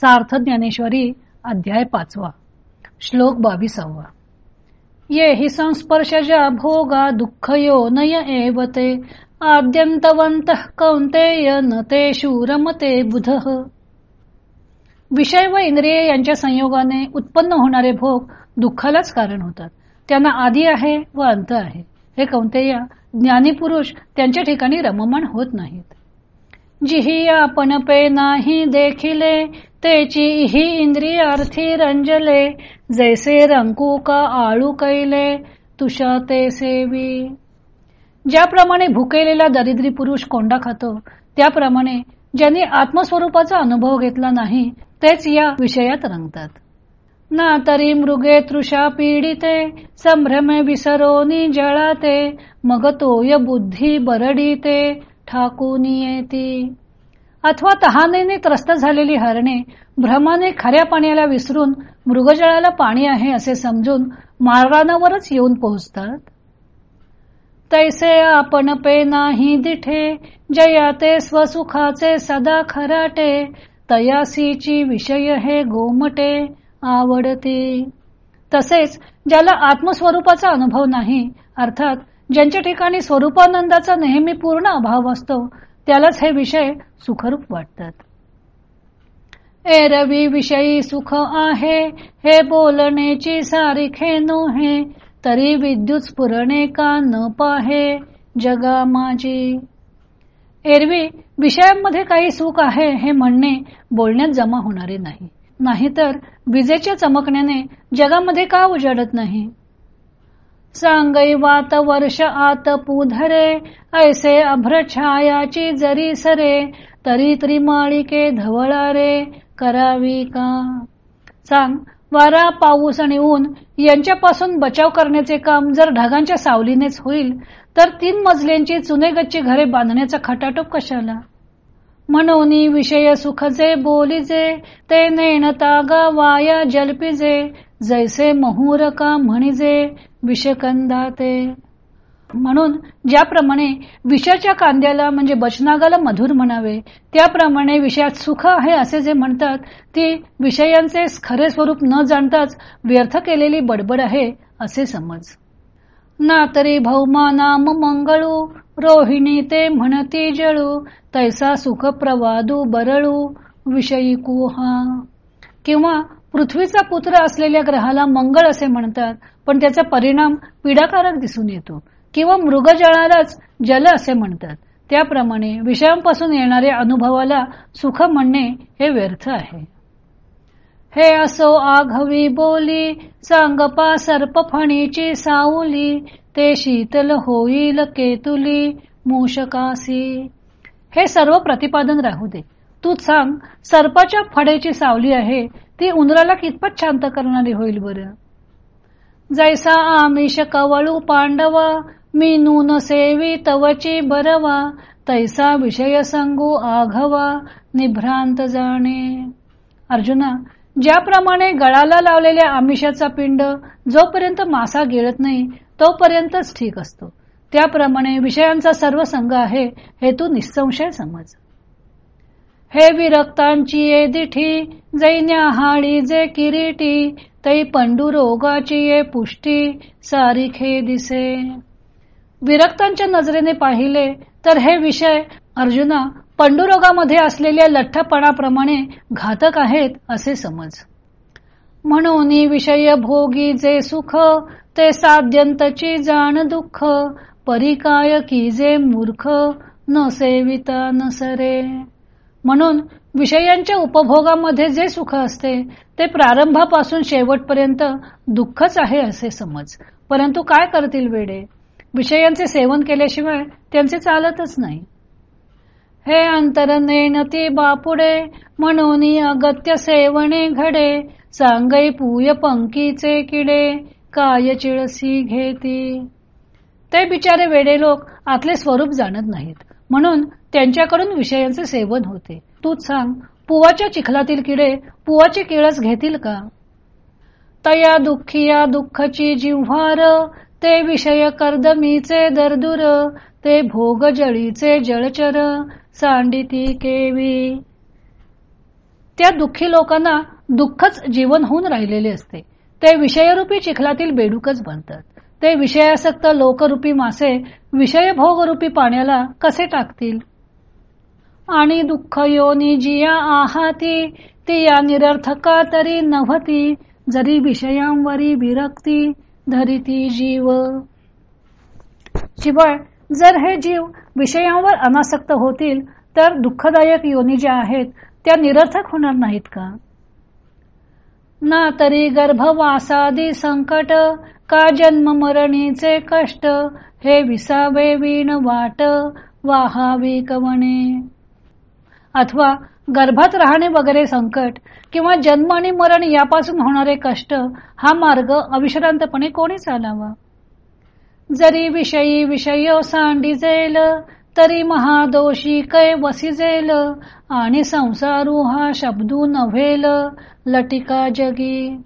सार्थ ज्ञानेश्वरी अध्याय पाचवा श्लोक बावीसावा. ये हि संस्पर्शजा भोगा दुःख यो नय एवते आद्यंतवंत कौंतेय न ते शूरमते बुध. विषय व इंद्रिय यांच्या संयोगाने उत्पन्न होणारे भोग दुःखालाच कारण होतात. त्यांना आधी आहे व अंत आहे. हे कौंतेय ज्ञानी पुरुष त्यांच्या ठिकाणी रममाण होत नाहीत. जिही आपण पे नाही देखिले तेची ही इंद्रियार्थी रंजले. जैसे रंकू का आळू कैले तुषा ते सेवी. ज्याप्रमाणे भुकेलेला दरिद्री पुरुष कोंडा खातो त्याप्रमाणे ज्यांनी आत्मस्वरूपाचा अनुभव घेतला नाही तेच या विषयात रंगतात. ना तरी मृगे तृषा पीडिते संभ्रमे विसरोनी जळाते मग तोय बुद्धी बरडीते. ठाकून येती. अथवा तहानेने त्रस्त झालेली हरणे भ्रमाने खऱ्या पाण्याला विसरून मृगजळाला पाणी आहे असे समजून मार्गानावरच येऊन पोहोचतात? तैसे आपण पे नाही दिठे जयाते स्वसुखाचे सदा खराटे तयासीची विषय हे गोमटे आवडते. तसेच ज्याला आत्मस्वरूपाचा अनुभव नाही अर्थात ज्यांच्या ठिकाणी स्वरूपानंदाचा नेहमी पूर्ण अभाव असतो त्यालाच हे विषय सुखरूप वाटतात. एरवी विषयी सुख आहे हे बोलण्याची सारीखे नोहे तरी विद्युत स्फुरणे का न पाहे जगा माझी. एरवी विषयांमध्ये काही सुख आहे हे म्हणणे बोलण्यात जमा होणारे नाही. नाहीतर विजेच्या चमकण्याने जगामध्ये का उजाडत नाही? सांगै वात वर्ष आत पुधरे ऐसे अभ्रछायाची जरी सरे तरी त्रिमाळिके धवळा रे करावी का? सांग वारा पाऊस आणि ऊन यांच्यापासून बचाव करण्याचे काम जर ढगांच्या सावलीनेच होईल तर तीन मजल्यांची चुनेगच्ची घरे बांधण्याचा खटाटोप कशाला? म्हणून विषय सुखजे बोलीजे ते नेणता तागा वाया जलपिजे जैसे महूर का म्हणिजे विषकंदा ते म्हणून ज्याप्रमाणे विषाच्या कांद्याला म्हणजे बचनागाला मधुर म्हणावे त्याप्रमाणे विषयात सुख आहे असे जे म्हणतात ती विषयांचे खरे स्वरूप न जाणताच व्यर्थ केलेली बडबड आहे असे समज. ना तरी भौमा नाम मंगळू रोहिणी ते म्हणती जळू तैसा सुख प्रवादू बरळू विषयी कुहा. किंवा पृथ्वीचा पुत्र असलेल्या ग्रहाला मंगळ असे म्हणतात पण त्याचा परिणाम पीडाकारक दिसून येतो किंवा मृगजळालाच जल असे म्हणतात. त्याप्रमाणे विषयांपासून येणाऱ्या अनुभवाला सुख म्हणणे हे व्यर्थ आहे. हे असो आघवी बोली सांगपा सर्प फणीची सावली ते शीतल होईल केतुली मूषकासी. हे सर्व प्रतिपादन राहू दे. तू सांग सर्पाच्या फडेची सावली आहे ती उंदराला कितपत शांत करणारी होईल बर? जैसा आमिष कवळू पांडवा मी नून सेवी तवची बरवा तैसा विषय सांगू आघवा निभ्रांत जाणे. अर्जुना ज्याप्रमाणे गळाला लावलेल्या आमिषाचा पिंड जोपर्यंत मासा गिळत नाही तोपर्यंतच ठीक असतो. त्याप्रमाणे विषयांचा सर्व संघ आहे हे तू निसंशय समज. हे विरक्तांची ये दिठी जैन्या हाळी जे किरीटी तै पंडुरोगाची ये पुष्टी सारीखे दिसे. विरक्तांच्या नजरेने पाहिले तर हे विषय अर्जुना पंडुरोगामध्ये असलेल्या लठ्ठपणाप्रमाणे घातक आहेत असे समज. म्हणून विषय भोगी जे सुख ते साध्यंतची जाण दुःख परिकाय की जे मूर्ख न सेविता नसरे म्हणून विषयांच्या उपभोगामध्ये जे सुख असते ते प्रारंभापासून शेवटपर्यंत दुःखच आहे असे समज. परंतु काय करतील वेडे? विषयांचे सेवन केल्याशिवाय त्यांचे चालतच नाही. हे अंतर नेणती बापुडे म्हणून अगत्य सेवणे घडे. सांगई पूय पंकीचे किडे काय चिळसी घेती? ते बिचारे वेडे लोक आतले स्वरूप जाणत नाहीत. म्हणून त्यांच्याकडून विषयांचे सेवन होते. तूच सांग पुवाच्या चिखलातील किडे पुवाची केळस घेतील का? तया दुःखिया दुःखची जिव्हार ते विषय कर्दमीचे दरदुर ते भोग जळीचे जळचर सांडिती केवी. त्या दुःखी लोकांना दुःखच जीवन होऊन राहिलेले असते. ते विषयरूपी चिखलातील बेडूकच बनतात. ते विषयासक्त लोकरूपी मासे विषय भोगरूपी पाण्याला कसे टाकतील? आणि दुःख योनी जिया आहाती ती या निरर्थका तरी नव्हती जरी विषयांवरी विरक्ती धरिती जीव. शिवाय जर हे जीव विषयांवर अनासक्त होतील तर दुःखदायक योनी ज्या आहेत त्या निरर्थक होणार नाहीत का? ना तरी गर्भवासादी संकट का जन्म मरणीचे कष्ट हे विसावे वीण वाट वाहावी कवणे. अथवा गर्भात राहणे वगैरे संकट किंवा जन्म आणि मरण यापासून होणारे कष्ट हा मार्ग अविश्रांतपणे कोणी चालावा? जरी विषयी विषय सांडिजेल तरी महादोषी कै वसिजेल आणि संसारू हा शब्दू नव्हेल लटिका जगी.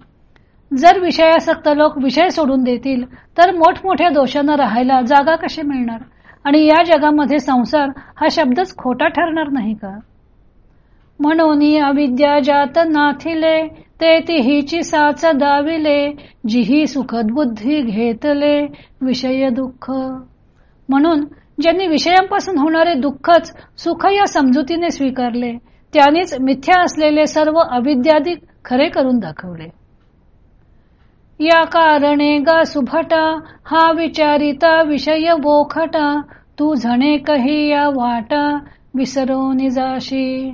जर विषयासक्त लोक विषय सोडून देतील तर मोठमोठ्या दोषांना राहायला जागा कशी मिळणार? आणि या जगामध्ये संसार हा शब्दच खोटा ठरणार नाही का? म्हणून अविद्या जात नाथिले ते तिहीची साच दाविले जिही सुखद बुद्धी घेतले विषय दुःख. म्हणून ज्यांनी विषयांपासून होणारे दुःखच सुख या समजुतीने स्वीकारले त्यानेच मिथ्या असलेले सर्व अविद्यादी खरे करून दाखवले. या कारणे गा सुभटा हा विचारिता विषय बोखटा तू झणे कही या वाटा विसरो निजाशी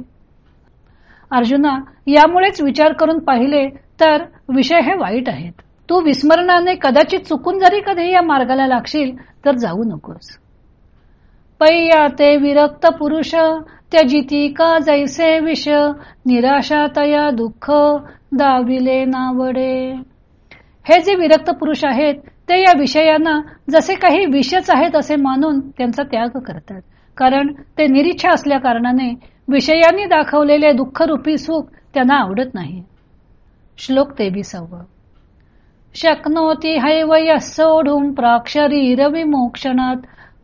अर्जुना यामुळेच विचार करून पाहिले तर विषय हे वाईट आहेत. तू विस्मरणाने कदाचित चुकून जरी कधी या मार्गाला लागशील तर जाऊ नकोस. पैया ते विरक्त पुरुष त्यजिती का जैसे विष निराशा तया दुःख दाविले नावडे. हे जे विरक्त पुरुष आहेत ते या विषयांना जसे काही विषच आहेत असे मानून त्यांचा त्याग करतात. कारण ते निरीच्छा असल्या कारणाने विषयांनी दाखवलेले दुःखरूपी सुख त्यांना आवडत नाही. श्लोक तेविसावा. शक्नोती हैवय सोढून प्राक्षरीर विमोक्षणात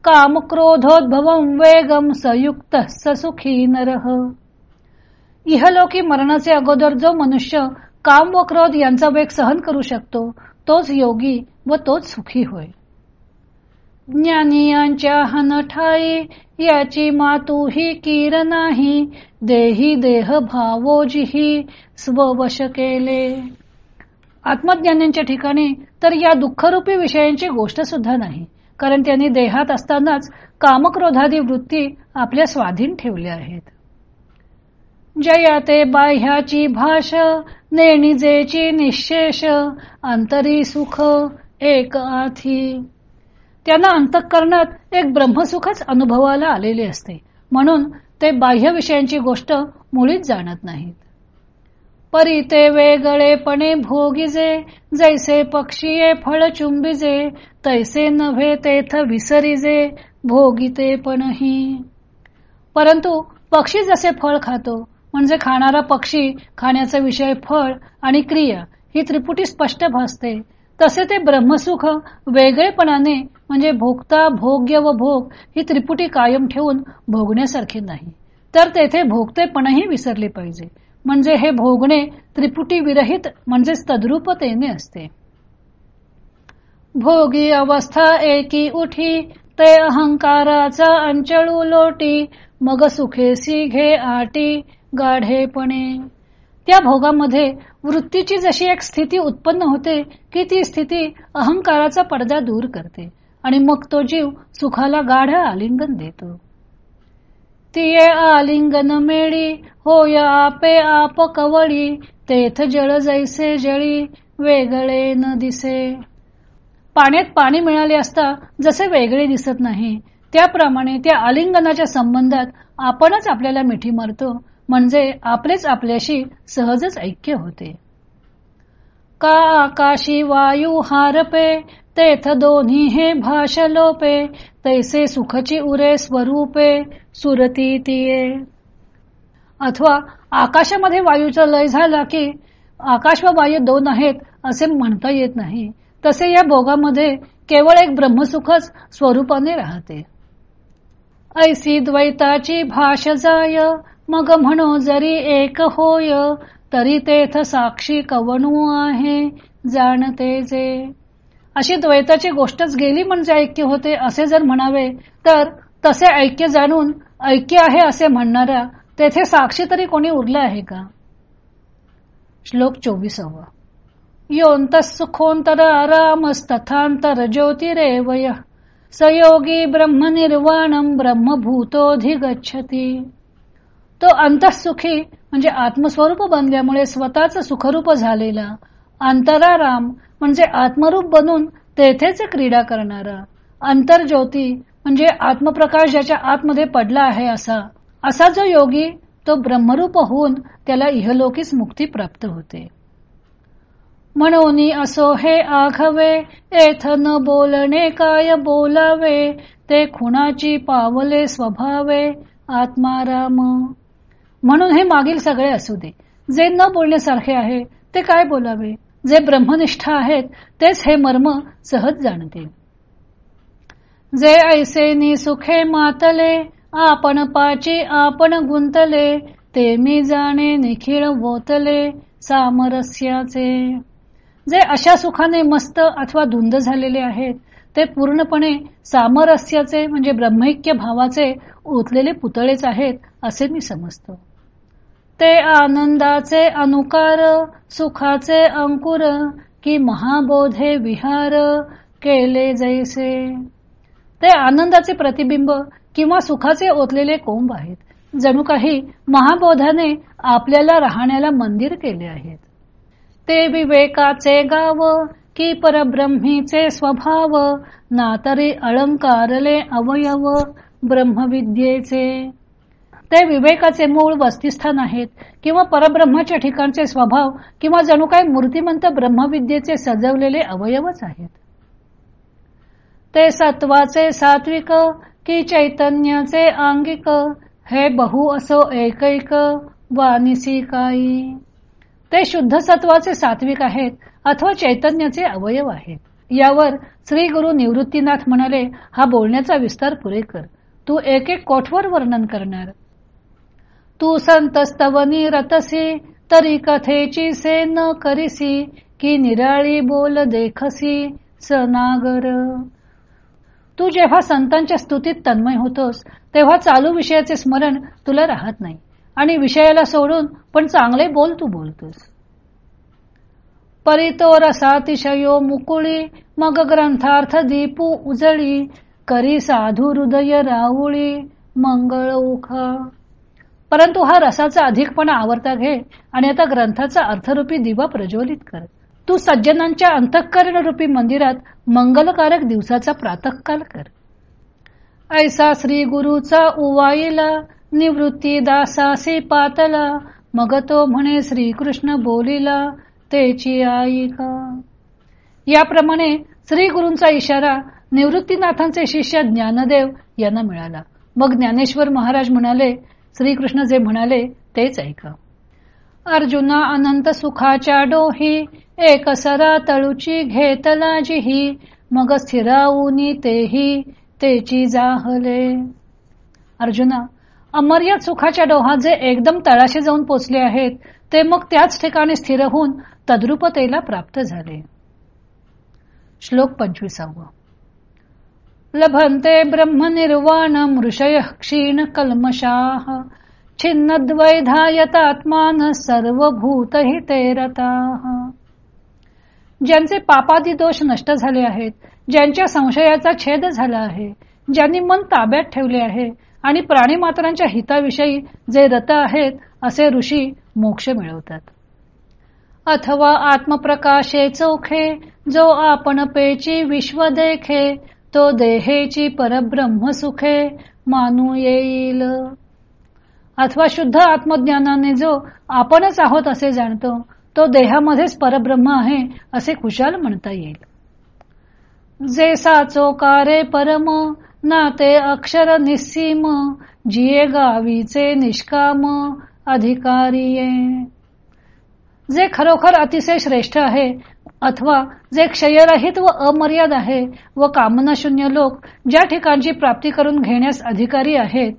काम क्रोधोद्भवम वेगम सयुक्त ससुखी नरह इहलोकी मरणाचे अगोदर जो मनुष्य काम व क्रोध यांचा वेग सहन करू शकतो तोच योगी व तोच सुखी होय. ज्ञानियांच्या हनठाई याची मातू ही कीर नाही. देही देह भावोजीही स्ववश केले. आत्मज्ञानांच्या ठिकाणी तर या दुःखरूपी विषयांची गोष्ट सुद्धा नाही. कारण त्यांनी देहात असतानाच कामक्रोधादी वृत्ती आपल्या स्वाधीन ठेवल्या आहेत. जया ते बाह्याची भाष नेणिजेची निशेष अंतरी सुख एक आथी त्यांना अंतःकरणात एक ब्रह्मसुखच अनुभवाला आलेले असते. म्हणून ते बाह्य विषयांची गोष्ट मुळीच जाणत नाहीत. परी ते वेगळेपणे भोगिजे जैसे पक्षीये फळ चुंबिजे तैसे नव्हे तेथ विसरिजे भोगिते पणही परंतु पक्षी जसे फळ खातो म्हणजे खाणारा पक्षी खाण्याचा विषय फळ आणि क्रिया ही त्रिपुटी स्पष्ट भासते तसे ते ब्रह्मसुख वेगळेपणाने म्हणजे भोगता भोग्य व भोग ही त्रिपुटी कायम ठेवून भोगण्यासारखे नाही. तर तेथे भोगतेपणही विसरले पाहिजे. म्हणजे हे भोगणे त्रिपुटी विरहित म्हणजे तद्रुपतेने असते. भोगी अवस्था एकी उठी ते अहंकाराचा अंचळू लोटी मग सुखेसी घे आटी गाढेपणे त्या भोगामध्ये वृत्तीची जशी एक स्थिती उत्पन्न होते की ती स्थिती अहंकाराचा पडदा दूर करते आणि मग तो जीव सुखाला गाढ आलिंगन देतो. तिये आलिंगन मेळी होय आपे आप कवळी तेथ जळ जैसे जळी वेगळे न दिसे. पाण्यात पाणी मिळाले असता जसे वेगळे दिसत नाही त्याप्रमाणे त्या आलिंगनाच्या संबंधात आपणच आपल्याला मिठी मारतो म्हणजे आपलेच आपल्याशी सहजच ऐक्य होते. का आकाशी वायू हारपे तेथ दोन्ही हे भाषलोपे तैसे सुखची उरे स्वरूपे सुरती तिये. अथवा आकाशामध्ये वायूचा लय झाला की आकाश व वायू दोन आहेत असे म्हणता येत नाही. तसे या भोगामध्ये केवळ एक ब्रह्मसुखच स्वरूपाने राहते. ऐसी द्वैताची भाष जाय मग म्हणो जरी एक होय तरी तेथ साक्षी कवणू आहे जाणते जे. अशी द्वैताची गोष्टच गेली म्हणजे ऐक्य होते असे जर म्हणावे तर तसे ऐक्य जाणून ऐक्य आहे असे म्हणणारा तेथे साक्षी तरी कोणी उरलं आहे का? श्लोक चोवीसावा. योंत सुखोंतर आरामस्तथांतर ज्योतिरेवय सयोगी ब्रह्मनिर्वाणम ब्रह्मभूतोधिगच्छती तो अंतःसुखी म्हणजे आत्मस्वरूप बनल्यामुळे स्वतःच सुखरूप झालेला. अंतराराम म्हणजे आत्मरूप बनून तेथेच क्रीडा करणारा. अंतर्ज्योती म्हणजे आत्मप्रकाश ज्याच्या आतमध्ये पडला आहे असा. असा जो योगी तो ब्रह्मरूप होऊन त्याला इहलोकीच मुक्ती प्राप्त होते. म्हणून असो हे आघवे एथ न बोलणे काय बोलावे ते खुणाची पावले स्वभावे आत्माराम. म्हणून हे मागील सगळे असू दे. जे न बोलण्यासारखे आहे ते काय बोलावे? जे ब्रह्मनिष्ठ आहेत तेच हे मर्म सहज जाणतील जे ऐसे सुखे मातले आपण पाची आपण गुंतले ते मी जाणे निखिळ वोतले सामरस्याचे. जे अशा सुखाने मस्त अथवा धुंद झालेले आहेत ते पूर्णपणे सामरस्याचे म्हणजे ब्रह्मैक्य भावाचे ओतलेले पुतळेच आहेत असे मी समजतो. ते आनंदाचे अनुकार सुखाचे अंकुर की महाबोधे विहार केले जैसे. ते आनंदाचे प्रतिबिंब किंवा सुखाचे ओतलेले कोंब आहेत. जणू काही महाबोधाने आपल्याला राहण्याला मंदिर केले आहेत. ते विवेकाचे गाव की परब्रह्मीचे स्वभाव ना तरी अलंकारले अवयव ब्रह्मविद्येचे. ते विवेकाचे मूळ वस्तिस्थान आहेत किंवा परब्रह्माच्या ठिकाणचे स्वभाव किंवा जणू काय मूर्तिमंत ब्रह्मविद्येचे सजवलेले अवयवच आहेत. ते सत्वाचे सात्विक की चैतन्याचे आंगिक हे बहु असो एकैक वानिसी काही ते शुद्ध सत्वाचे सात्विक आहेत अथवा चैतन्याचे अवयव आहेत. यावर श्री गुरु निवृत्तीनाथ म्हणाले हा बोलण्याचा विस्तार पुरे कर तू एक एक कोठवर वर्णन करणार? तू संतस्तवनी रतसी तरी कथेची से न करिसी की निराळी बोल देखसी सनागर. तू जेव्हा संतांच्या स्तुतीत तन्मय होतोस तेव्हा चालू विषयाचे स्मरण तुला राहत नाही आणि विषयाला सोडून पण चांगले बोल तू बोलतोस. परितो रसातिशयो मुकुळी मग ग्रंथार्थ दीपू उजळी करी साधू हृदय राऊळी मंगळ उखा. परंतु हा रसाचा अधिकपणा आवरता घे आणि आता ग्रंथाचा अर्थरूपी दिवा प्रज्वलित कर. तू सज्जनांच्या अंतःकरण रूपी मंदिरात मंगलकारक दिवसाचा प्रातकाल कर. ऐसा श्री गुरुचा उवाईला निवृत्ती दासासी पातला मग तो म्हणे श्रीकृष्ण बोलिला तेची आई का? याप्रमाणे श्री गुरूंचा इशारा निवृत्तीनाथांचे शिष्य ज्ञानदेव यांना मिळाला. मग ज्ञानेश्वर महाराज म्हणाले श्रीकृष्ण जे म्हणाले तेच ऐका. अर्जुना अनंत सुखाच्या डोही एक सरा तळूची घेतला जिही मग स्थिराऊनी तेही तेची जाहले. अर्जुना अमर्याद सुखाच्या डोहात जे एकदम तळाशी जाऊन पोचले आहेत ते मग त्याच ठिकाणी स्थिर होऊन तद्रुपतेला प्राप्त झाले. श्लोक पंचवीसावा. लभंते ब्रह्मनिर्वाण मृषय क्षीण कल्मशाह छिन्नद्वैधायतात्मान सर्वभूत ते रताः ज्यांचे पापादी दोष नष्ट झाले आहेत ज्यांच्या संशयाचा छेद झाला आहे ज्यांनी मन ताब्यात ठेवले आहे आणि प्राणीमात्रांच्या हिताविषयी जे रत आहेत असे ऋषी मोक्ष मिळवतात. अथवा आत्मप्रकाशे चोखे जो आपण पेची विश्व देखे तो देहेची परब्रह्म सुखे मानू येईल. अथवा शुद्ध आत्मज्ञानाने जो आपणच आहोत असे जाणतो तो देहामध्येच परब्रह्म आहे असे खुशाल म्हणता येईल. जे साचोकारे परम ना ते अक्षर निस्सीम जिये गावीचे निष्काम अधिकारी जे खरोखर अतिशय श्रेष्ठ आहे अथवा जे क्षयरहित व अमर्याद आहे व कामनाशून्य लोक ज्या ठिकाणची प्राप्ती करून घेण्यास अधिकारी आहेत.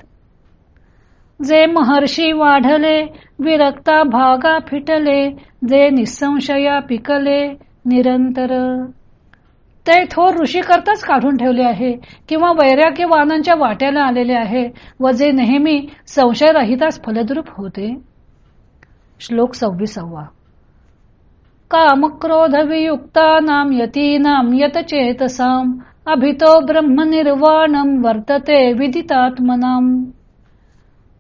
जे महर्षी वाढले विरक्ता भागा फिटले जे निसंशया पिकले निरंतर. ते थोर ऋषी करताच काढून ठेवले आहे किंवा वैराग्य वाहनांच्या वाट्याला आलेले आहे व जे नेहमी संशयरहितास फलद्रूप होते. श्लोक सव्वीसावा. कामक्रोध यतीनाम यतीनां यतचेतसाम् अभितो ब्रह्मनिर्वाणम वर्तते विदितात्मनाम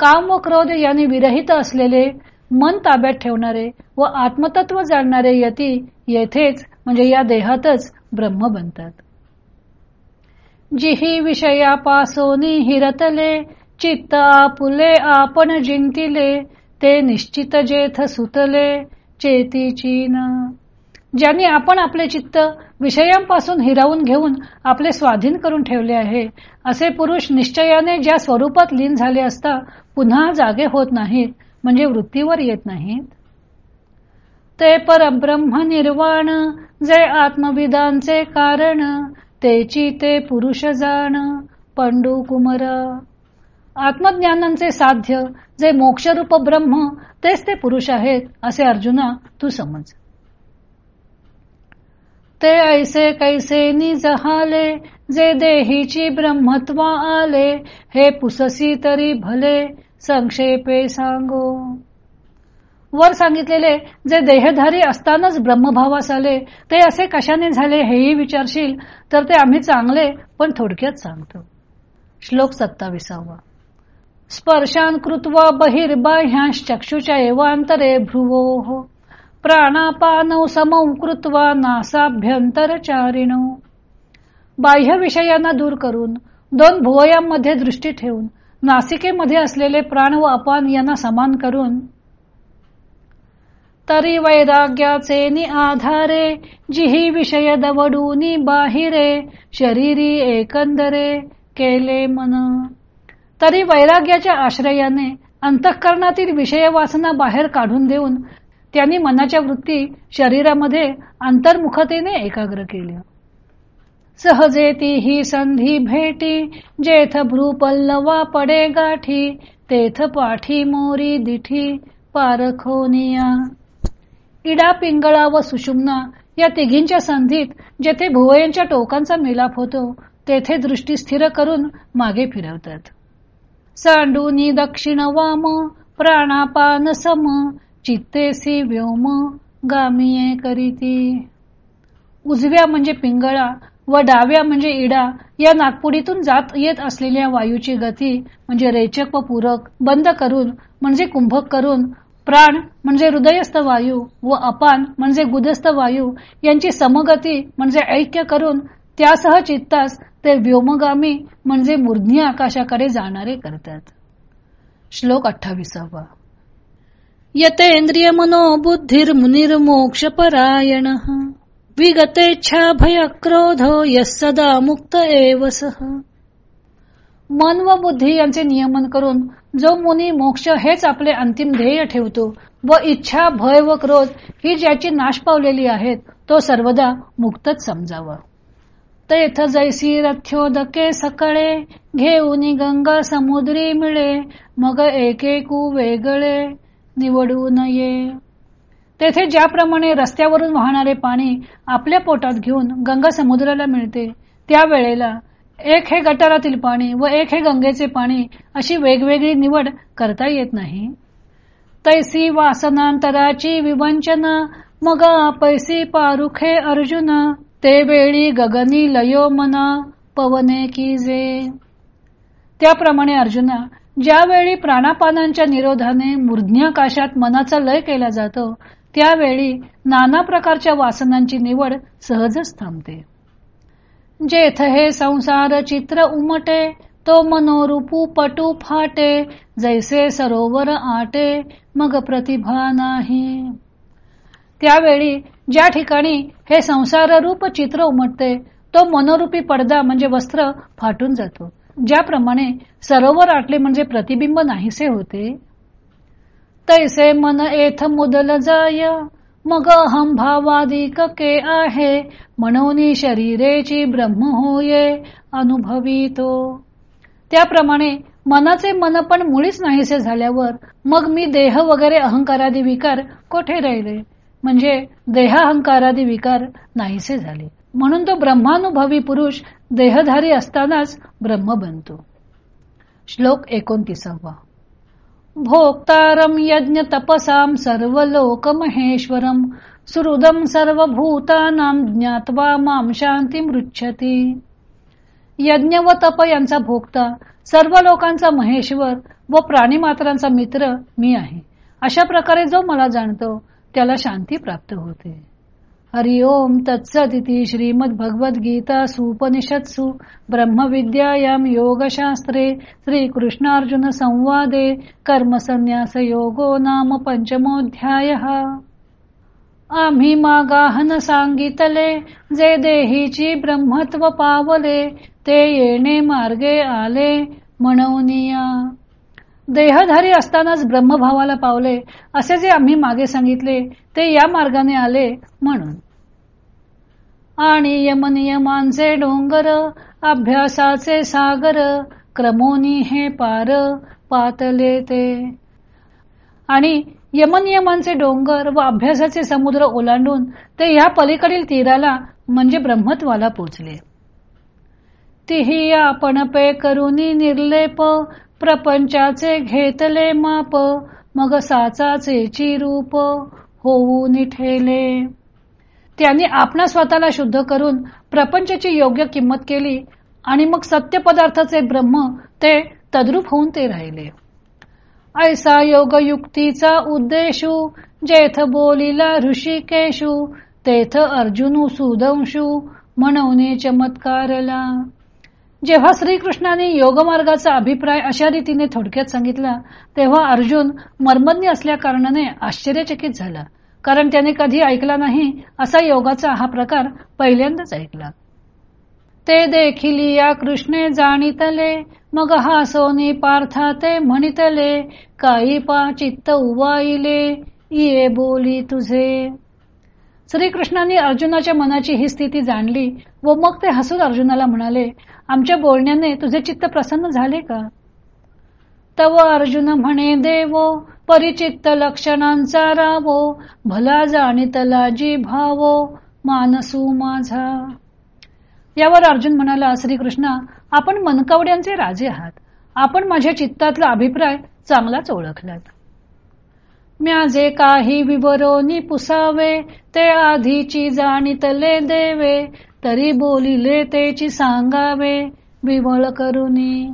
काम व क्रोध यांनी विरहित असलेले मन ताब्यात ठेवणारे व आत्मतत्व जाणणारे यती येथेच म्हणजे या देहातच ब्रह्म बनतात. जिही विषयापासोनी हिरतले चित्त आपुले आपण जिंकिले ते निश्चित जेथ सुतले चेतीची ज्यांनी आपण आपले चित्त विषयांपासून हिरावून घेऊन आपले स्वाधीन करून ठेवले आहे असे पुरुष निश्चयाने ज्या स्वरूपात लीन झाले असता पुन्हा जागे होत नाहीत म्हणजे वृत्तीवर येत नाहीत? ते परब्रह्म निर्वाण जे आत्मविदांचे कारण तेची ते पुरुष जाण. पंडू कुमरा आत्मज्ञानांचे साध्य जे मोक्षरूप ब्रह्म तेच ते पुरुष आहेत असे अर्जुना तू समज. ते ऐसे कैसे निजहाले जे देहीची ब्रह्मत्व आले हे पुससी तरी भले संक्षेपे सांगो. वर सांगितलेले जे देहधारी असतानाच ब्रह्मभावास आले ते असे कशाने झाले हेही विचारशील तर ते आम्ही चांगले पण थोडक्यात सांगतो. श्लोक सत्ताविसावा. स्पर्शान कृत्वा बहिर्बाह्यांश एवांतरे भ्रुवो। प्राणापानौ समौ कृत्वा नासाभ्यंतरचारिणौ बाह्य विषयांना दूर करून दोन भुवयांमध्ये दृष्टी ठेवून नासिकेमध्ये असलेले प्राण व अपान यांना समान करून तरी वैराग्याचे नि आधारे जिही विषय दवडूनी बाहिरे शरीरी एकंदरे केले मन। तरी वैराग्याच्या आश्रयाने अंतःकरणातील विषय वासना बाहेर काढून देऊन त्यांनी मनाच्या वृत्ती शरीरामध्ये अंतर्मुखतेने एकाग्र केल्या सहजेती ही संधी भेटी जेथ भ्रूपल्लवा पडे गाठी तेथ पाठी मोरी दिठी पारखोनिया. इडा पिंगळा व सुषुम्ना या तिघींच्या संधीत जेथे भुवयांच्या टोकांचा मिलाप होतो तेथे दृष्टी स्थिर करून मागे फिरवतात. सांडूनी दक्षिण वाम प्राणापान सम चित्तेसी व्योम गामिये करीती. उजव्या म्हणजे पिंगळा व डाव्या म्हणजे इडा या नागपुडीतून जात येत असलेल्या वायूची गती म्हणजे रेचक व पूरक बंद करून म्हणजे कुंभक करून प्राण म्हणजे हृदयस्थ वायू व अपान म्हणजे गुदस्थ वायू यांची समगती म्हणजे ऐक्य करून त्यासह चित्तास ते व्योमगामी म्हणजे मूर्ध्नी आकाशाकडे जाणारे करतात. श्लोक अठ्ठावीसावा. यतेंद्रिय मनोबुद्धिर मोक्ष परायण विगतेच्छा भय क्रोध सदा मुक्त एवसह मन व बुद्धी यांचे नियमन करून जो मुनी मोक्ष हेच आपले अंतिम ध्येय ठेवतो व इच्छा भय व क्रोध ही ज्याची नाश पावलेली आहेत तो सर्वदा मुक्तच समजावा. तेथ जैसी रथ्योदके सकळे घेऊन गंगा समुद्री मिळे मग एकेकू वेगळे निवडू नये तेथे ज्याप्रमाणे रस्त्यावरून वाहणारे पाणी आपल्या पोटात घेऊन गंगा समुद्राला मिळते त्या वेळेला एक हे गटारातील पाणी व एक हे गंगेचे पाणी अशी वेगवेगळी निवड करता येत नाही. तैसी वासनांतराची विवंचना मग पैसी पारुखे अर्जुन ते वेळी गगनी लयो मना पवने की जे. त्याप्रमाणे अर्जुना ज्यावेळी प्राणापानांच्या निरोधाने मूर्ध्याकाशात मनाचा लय केला जातो त्यावेळी नाना प्रकारच्या वासनांची निवड सहजच थांबते. जेथ हे संसार चित्र उमटे तो मनोरूपू पटू फाटे जैसे सरोवर आटे मग प्रतिभा नाही. त्यावेळी ज्या ठिकाणी हे संसार रूप चित्र उमटते तो मनोरूपी पडदा म्हणजे वस्त्र फाटून जातो. ज्याप्रमाणे सरोवर आटले म्हणजे प्रतिबिंब नाहीसे होते. तैसे मन एथ मुदल जाय मग अहम भावादिक के आहे म्हणून शरीरेची ब्रह्म होये अनुभवी तो त्याप्रमाणे मनाचे मन पण मुळीच नाहीसे झाल्यावर मग मी देह वगैरे अहंकारादी विकार कोठे राहिले? म्हणजे देहाहंकारादी विकार नाहीसे झाले. म्हणून तो ब्रह्मानुभवी पुरुष देहधारी असतानाच ब्रह्म बनतो. श्लोक एकोणतीसावा. भोक्तारम यज्ञ तपसाम सर्व लोक महेश्वरम सुहृदम सर्वभूतानाम ज्ञात्वा माम शांती मृच्छती यज्ञ व तप यांचा भोक्ता सर्व लोकांचा महेश्वर व प्राणीमात्रांचा मित्र मी आहे. अशा प्रकारे जो मला जाणतो त्याला शांती प्राप्त होते. हरिओम तत्सदिती श्रीमद भगवद गीता सुपनिषत्सु ब्रह्मविद्यायाम योगशास्त्रे श्रीकृष्णार्जुन संवादे कर्मसन्यास योगो नाम पंचमोध्याय आम्ही मागाहन सांगितले जे देहीची ब्रह्मत्व पावले ते येणे मार्गे आले म्हणवनिया देहधारी असतानाच ब्रह्मभावाला पावले असे जे आम्ही मागे सांगितले ते या मार्गाने आले म्हणून. आणि यमनियमांचे डोंगर अभ्यासाचे सागर क्रमोनी हे पार पातले ते. आणि यमनियमांचे डोंगर व अभ्यासाचे समुद्र ओलांडून ते ह्या पलीकडील तीराला म्हणजे ब्रह्मत्वाला पोचले. तिही आपण पे करुनी निर्लेप प्रपंचाचे घेतले माप मग साचाचे चिरूप होऊ निठेले त्यांनी आपणा स्वतःला शुद्ध करून प्रपंचाची योग्य किंमत केली आणि मग सत्य पदार्थाचे ब्रह्म ते तद्रूप होऊन ते राहिले. ऐसा योग युक्तीचा उद्देशू जेथ बोलिला ऋषिकेशू तेथ अर्जुन सुदंशू म्हणवणे चमत्कारला. जेव्हा श्रीकृष्णाने योगमार्गाचा अभिप्राय अशा रीतीने थोडक्यात सांगितला तेव्हा अर्जुन मर्मज्ञ असल्या कारणाने आश्चर्यचकित झाला. कारण त्याने कधी ऐकला नाही असा योगाचा हा प्रकार पहिल्यांदाच ऐकला. ते देखील या कृष्णे जाणितले मग हा सोनी पार्था ते म्हणितले काही पा चित्त उवाईले ये बोली तुझे. श्रीकृष्णाने अर्जुनाच्या मनाची ही स्थिती जाणली व मग ते हसून अर्जुनाला म्हणाले आमच्या बोलण्याने तुझे चित्त प्रसन्न झाले का? तव अर्जुन म्हणे देवो परिचित्त लक्षणांचा रावो भला जाणितला जी भावो मानसू माझा. यावर अर्जुन म्हणाला श्रीकृष्णा आपण मनकावड्यांचे राजे आहात. आपण माझ्या चित्तातला अभिप्राय चांगलाच ओळखलात. म्याजे काही विवरोनी पुसावे ते आधीची जाणीतले देवे तरी बोलिले तेची सांगावे विवळ करुनी.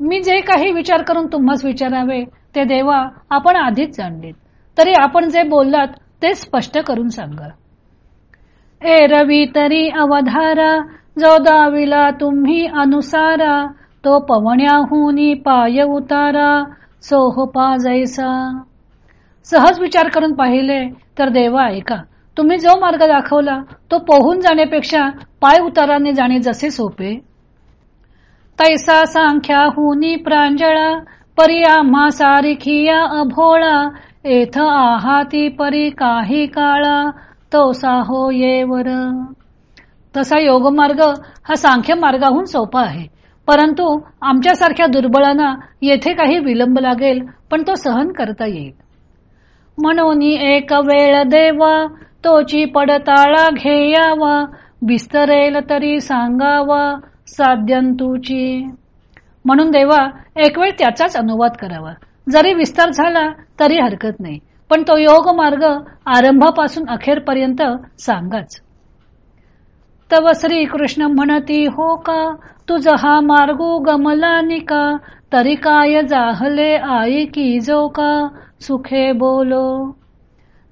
मी जे काही विचार करून तुम्हाच विचारावे ते देवा आपण आधीच जाणलीत. तरी आपण जे बोललात ते स्पष्ट करून सांगा. ए रवी तरी अवधारा जो दाविला तुम्ही अनुसारा तो पवण्याहून पाय उतारा सोह हो जैसा. सहज विचार करून पाहिले तर देवा ऐका तुम्ही जो मार्ग दाखवला तो पोहून जाण्यापेक्षा पाय उताराने जाणे जसे सोपे. तैसा सांख्या हुनी प्रांजळा परी आम्हा सारिखिया अभोळा एथ आहाती परी काही काळा तो साहो येवर. तसा योगमार्ग हा सांख्य मार्गाहून सोपा आहे. परंतु आमच्यासारख्या दुर्बळांना येथे काही विलंब लागेल पण तो सहन करता येईल. म्हणून एक वेळ देवा तोची पडताळा घेयावा विस्तरेल तरी सांगावा साध्यंतूची म्हणून देवा एक वेळ त्याचाच अनुवाद करावा. जरी विस्तार झाला तरी हरकत नाही. पण तो योग मार्ग आरंभापासून अखेरपर्यंत सांगाच. तव श्री कृष्ण म्हणती हो का? तुझ हा मार्गो गमला निका तरी काय जाहले आई की जो का? सुखे बोलो.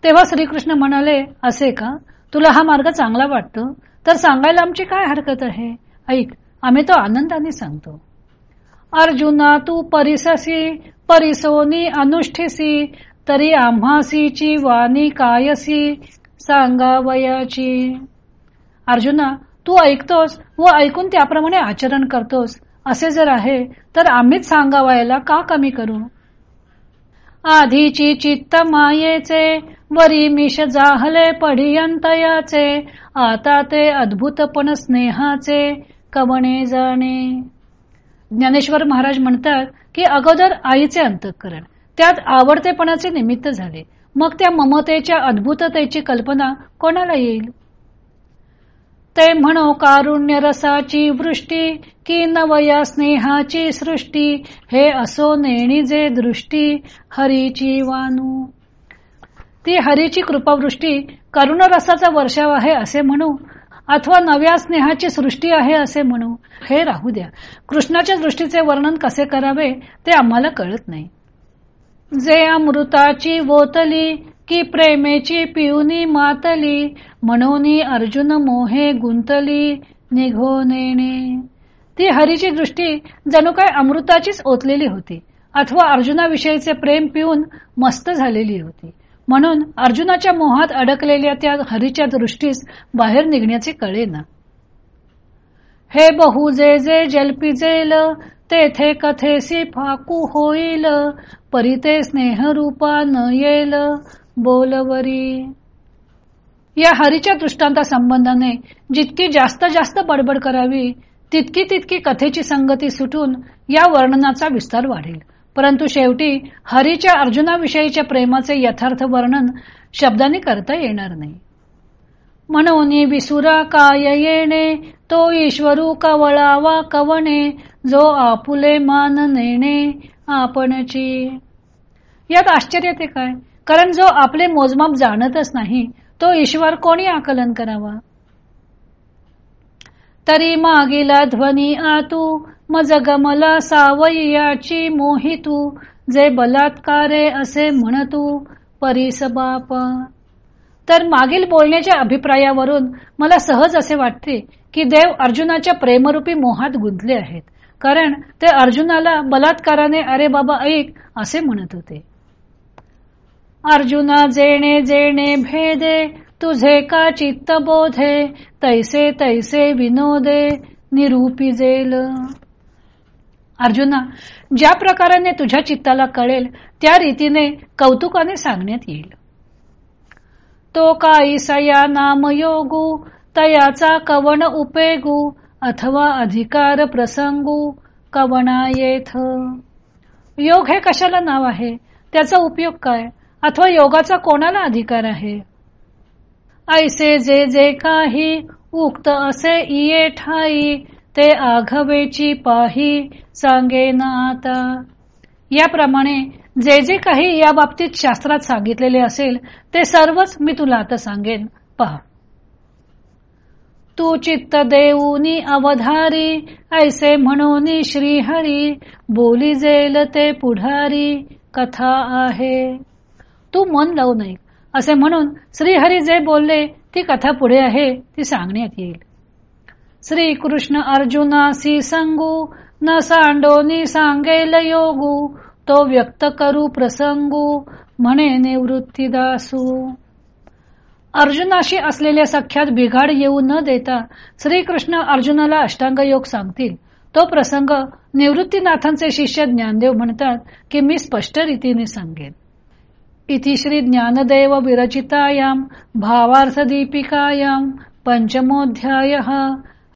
तेव्हा श्रीकृष्ण म्हणाले असे का? तुला हा मार्ग चांगला वाटतो? तर सांगायला आमची काय हरकत आहे? ऐक आम्ही तो आनंदाने सांगतो. अर्जुना तू परिससी परिसोनी अनुष्ठिसी तरी आम्हासीची वाणी कायसी सांगावयाची. अर्जुना तू ऐकतोस व ऐकून त्याप्रमाणे आचरण करतोस. असे जर आहे तर आम्हीच सांगावायला का कमी करू? आधीची चित्त मायेचे वरी मिश जाहले पडियंतयाचे आता ते अद्भुतपण स्नेहाचे कवणे जाणे? ज्ञानेश्वर महाराज म्हणतात की अगोदर आईचे अंतःकरण त्यात आवडतेपणाचे निमित्त झाले. मग त्या ममतेच्या अद्भुततेची कल्पना कोणाला येईल? ते म्हणो कारुण्य रसाची वृष्टी की नवया स्नेहाची सृष्टी हे असो नेणी जे दृष्टी हरीची वानू. ती हरीची कृपावृष्टी करुण रसाचा वर्षाव आहे असे म्हणू अथवा नव्या स्नेहाची सृष्टी आहे असे म्हणू हे राहू द्या. कृष्णाच्या दृष्टीचे वर्णन कसे करावे ते आम्हाला कळत नाही. जे अमृताची वोतली की प्रेमेची पिऊनी मातली म्हणून अर्जुन मोहे गुंतली निघो नेणे. ती हरीची दृष्टी जणू काय अमृताचीच ओतलेली होती. अथवा अर्जुनाविषयीचे प्रेम पिऊन मस्त झालेली होती. म्हणून अर्जुनाच्या मोहात अडकलेल्या त्या हरीच्या दृष्टीस बाहेर निघण्याचे कळे ना. हे बहु जे जे जलपिजेल तेथे कथेसी फाकू होईल परिते स्नेह रूपा न येईल बोलवरी. या हरीच्या दृष्टांता संबंधाने जितकी जास्त जास्त बडबड करावी तितकी तितकी कथेची संगती सुटून या वर्णनाचा विस्तार वाढेल. परंतु शेवटी हरीच्या अर्जुनाविषयीच्या प्रेमाचे यथार्थ वर्णन शब्दाने करता येणार नाही. म्हणून विसुरा काय येणे तो ईश्वरू कवळावा कवणे जो आपुले मान नेणे आपणची. यात आश्चर्य ते काय? कारण जो आपले मोजमाप जाणतच नाही तो ईश्वर कोणी आकलन करावा? तरी मागीला ध्वनी आतू मज गमला सावयाची मोहितू जे बलात्कारे असे म्हणतू परीस बाप. तर मागील बोलण्याच्या अभिप्रायावरून मला सहज असे वाटते की देव अर्जुनाच्या प्रेमरूपी मोहात गुंतले आहेत. कारण ते अर्जुनाला बलात्काराने अरे बाबा ऐक असे म्हणत होते. अर्जुना जेणे जेणे भेदे तुझे का चित्त बोधे तैसे तैसे विनोदे निरूपी जेल. अर्जुना ज्या प्रकाराने तुझ्या चित्ताला कळेल त्या रीतीने कौतुकाने सांगण्यात येईल. तो काईसया नाम योगू तयाचा कवन उपेगू अथवा अधिकार प्रसंगू कवना येथ योग हे कशाला नाव आहे? त्याचा उपयोग काय? अथवा योगाचा कोणाला अधिकार आहे? ऐसे जे जे काही उक्त असे इये ठाई ते आघवेची पाही सांगे ना आता. याप्रमाणे जे जे काही या बाबतीत शास्त्रात सांगितलेले असेल ते सर्वच मी तुला आता सांगेन. पहा. तू चित्त देऊनी अवधारी ऐसे म्हणून श्रीहरी बोली जेल ते पुढारी कथा आहे. तू मन लावू नये. असे म्हणून श्रीहरी जे बोलले ती कथा पुढे आहे ती सांगण्यात येईल. श्री कृष्ण अर्जुनासी सांगू न सांडोनी सांगेल योगू तो व्यक्त करू प्रसंगू म्हणे निवृत्तीदासू अर्जुनाशी असलेल्या सख्यात बिघाड येऊ न देता श्रीकृष्ण अर्जुनाला अष्टांग योग सांगतील. तो प्रसंग निवृत्तीनाथांचे शिष्य ज्ञानदेव म्हणतात की मी स्पष्ट रीतीने सांगेन. इति श्री ज्ञानदेव विरचितायाम भावार्थ दीपिकायाम पंचमोध्याय